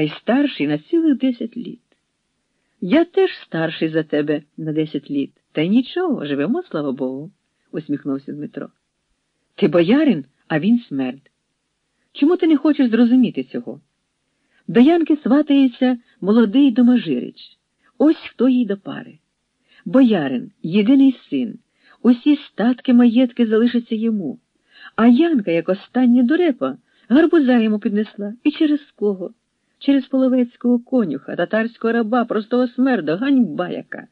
та й старший на цілих десять літ. Я теж старший за тебе на десять літ, та й нічого, живемо, слава Богу, усміхнувся Дмитро. Ти боярин, а він смерть. Чому ти не хочеш зрозуміти цього? До Янки сватається молодий домажирич. Ось хто їй до пари. Боярин, єдиний син, усі статки маєтки залишаться йому, а Янка, як остання дурепа, гарбуза йому піднесла. І через кого? Через половецького конюха, татарського раба, простого смерда, ганьба яка.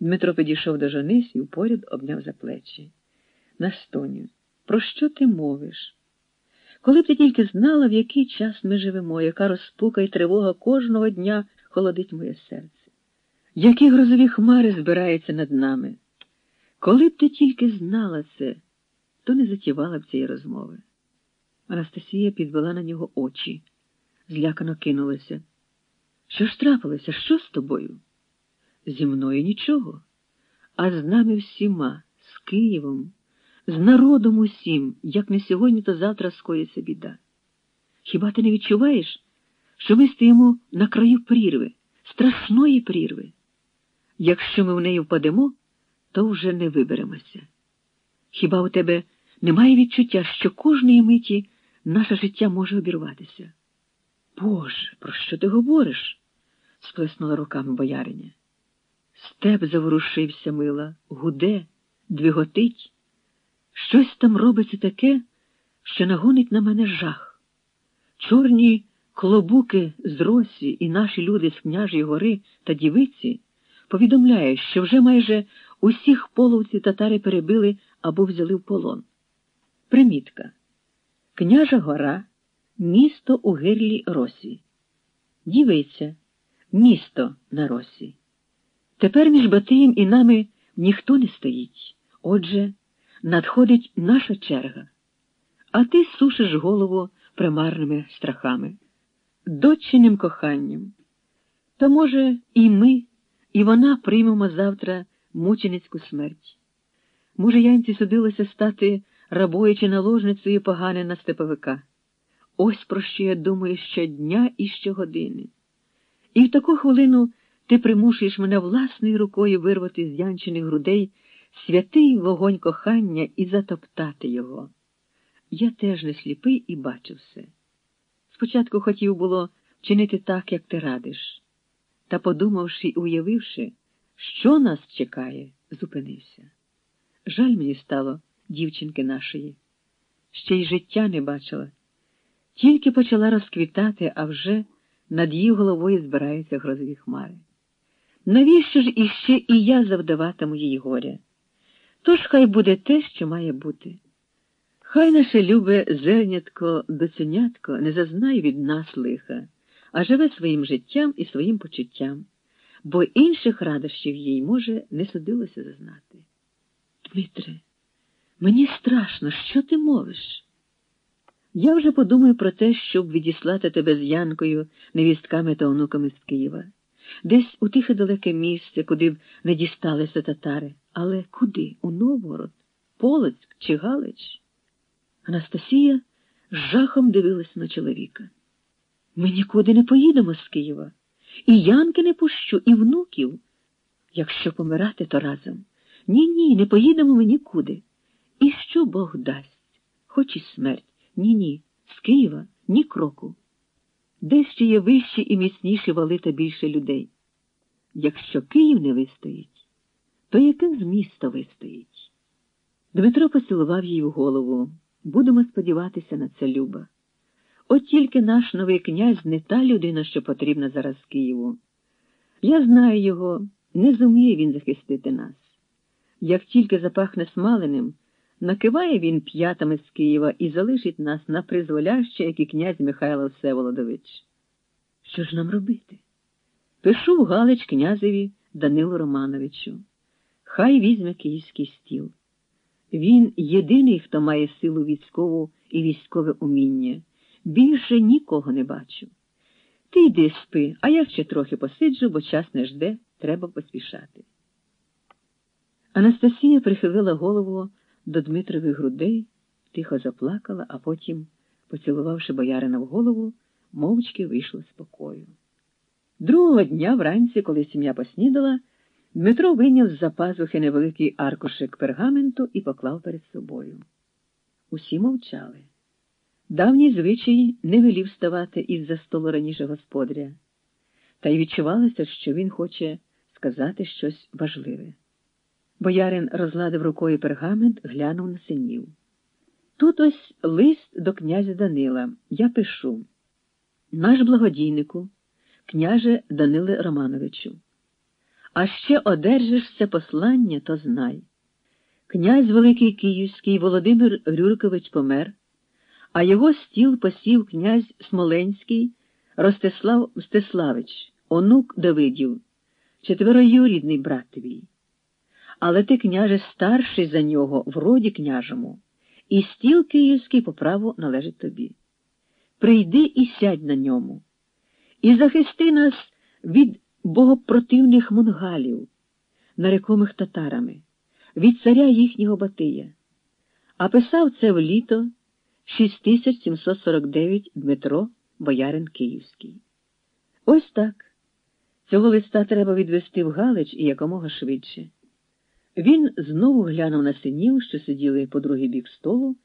Дмитро підійшов до жони і поряд обняв за плечі. Настоню, про що ти мовиш? Коли б ти тільки знала, в який час ми живемо, яка розпука і тривога кожного дня холодить моє серце, які грозові хмари збираються над нами. Коли б ти тільки знала це, то не затівала б цієї розмови. Анастасія підвела на нього очі, злякано кинулася. Що ж трапилося? Що з тобою? Зі мною нічого, а з нами всіма, з Києвом з народом усім, як не сьогодні, то завтра скоїться біда. Хіба ти не відчуваєш, що ми стоїмо на краю прірви, страшної прірви? Якщо ми в неї впадемо, то вже не виберемося. Хіба у тебе немає відчуття, що кожної миті наше життя може обірватися? Боже, про що ти говориш? сплеснула руками бояриня. Степ заворушився, мила, гуде, двиготить. Щось там робиться таке, що нагонить на мене жах. Чорні клобуки з Росі і наші люди з княжої гори та дівиці повідомляють, що вже майже усіх половців татари перебили або взяли в полон. Примітка. Княжа гора, місто у гирлі Росі. Дівиця, місто на Росі. Тепер між Батиєм і нами ніхто не стоїть. Отже, надходить наша черга, а ти сушиш голову примарними страхами, дочинним коханням. Та, може, і ми, і вона приймемо завтра мученицьку смерть. Може, янці судилося стати рабою чи наложницею погане на степовика. Ось про що я думаю щодня і щогодини. І в таку хвилину ти примушуєш мене власною рукою вирвати з янчених грудей святий вогонь кохання і затоптати його. Я теж не сліпий і бачу все. Спочатку хотів було чинити так, як ти радиш, та, подумавши і уявивши, що нас чекає, зупинився. Жаль мені стало дівчинки нашої. Ще й життя не бачила. Тільки почала розквітати, а вже над її головою збираються грозові хмари. Навіщо ж іще і я завдаватиму їй горя? Тож хай буде те, що має бути. Хай наше любе зернятко доценятко не зазнає від нас лиха, а живе своїм життям і своїм почуттям, бо інших радощів їй, може, не судилося зазнати. Дмитре, мені страшно, що ти мовиш? Я вже подумаю про те, щоб відіслати тебе з Янкою, невістками та онуками з Києва, десь у тихе далеке місце, куди б не дісталися татари. Але куди? У Новгород, Полоцьк чи Галич? Анастасія з жахом дивилась на чоловіка. Ми нікуди не поїдемо з Києва. І Янки не пущу, і внуків. Якщо помирати, то разом. Ні, ні, не поїдемо ми нікуди. І що Бог дасть? Хоч і смерть. Ні, ні. З Києва ні кроку. Де ще є вищі і міцніші вали та більше людей. Якщо Київ не вистоїть, то яке з міста вистоїть? Дмитро поцілував їй в голову. Будемо сподіватися на це Люба. От тільки наш новий князь не та людина, що потрібна зараз Києву. Я знаю його, не зуміє він захистити нас. Як тільки запахне смаленим, накиває він п'ятами з Києва і залишить нас на призволяще, як і князь Михайло Всеволодович. Що ж нам робити? Пишу в Галич князеві Данилу Романовичу. Хай візьме київський стіл. Він єдиний, хто має силу військову і військове уміння. Більше нікого не бачу. Ти йди спи, а я ще трохи посиджу, бо час не жде, треба поспішати. Анастасія прихилила голову до Дмитрових грудей, тихо заплакала, а потім, поцілувавши боярина в голову, мовчки вийшли з покою. Другого дня вранці, коли сім'я поснідала, Дмитро вийняв з-за пазухи невеликий аркушик пергаменту і поклав перед собою. Усі мовчали. Давній звичай не велів ставати із-за столу раніше господаря, та й відчувалося, що він хоче сказати щось важливе. Боярин розладив рукою пергамент, глянув на синів. Тут ось лист до князя Данила. Я пишу. Наш благодійнику, княже Даниле Романовичу. А ще одержиш це послання, то знай. Князь Великий Київський Володимир Рюрикович помер, а його стіл посів князь Смоленський Ростислав Мстиславич, онук Давидів, четвероюрідний брат твій. Але ти, княже, старший за нього в роді княжому, і стіл київський по праву належить тобі. Прийди і сядь на ньому, і захисти нас від богопротивних мунгалів, нарекомих татарами, від царя їхнього Батия. А писав це в літо 6749 Дмитро, боярин Київський. Ось так. Цього листа треба відвести в Галич і якомога швидше. Він знову глянув на синів, що сиділи по другий бік столу.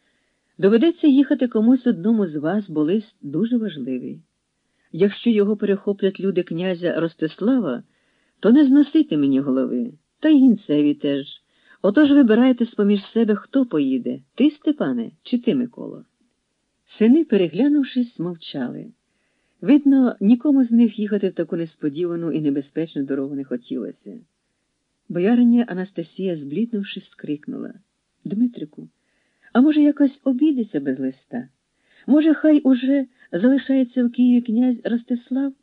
Доведеться їхати комусь одному з вас, бо лист дуже важливий. Якщо його перехоплять люди князя Ростислава, то не зносити мені голови, та й гінцеві теж. Отож вибирайте з-поміж себе, хто поїде, ти, Степане, чи ти, Микола. Сини, переглянувшись, мовчали. Видно, нікому з них їхати в таку несподівану і небезпечну дорогу не хотілося. Бояриня Анастасія, збліднувшись, скрикнула Дмитрику, а може, якось обійдеться без листа? Може, хай уже залишається в Києві князь Ростислав?